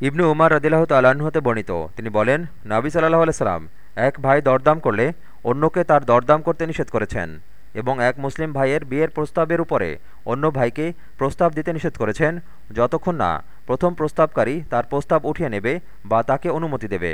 ইবনু উমার রদিল্লাহ তাল্লাহ্ন হতে বর্ণিত। তিনি বলেন, নাবি সাল্লাহ আলসালাম এক ভাই দরদাম করলে অন্যকে তার দরদাম করতে নিষেধ করেছেন এবং এক মুসলিম ভাইয়ের বিয়ের প্রস্তাবের উপরে অন্য ভাইকে প্রস্তাব দিতে নিষেধ করেছেন, যতক্ষণ না প্রথম প্রস্তাবকারী তার প্রস্তাব উঠিয়ে নেবে বা তাকে অনুমতি দেবে।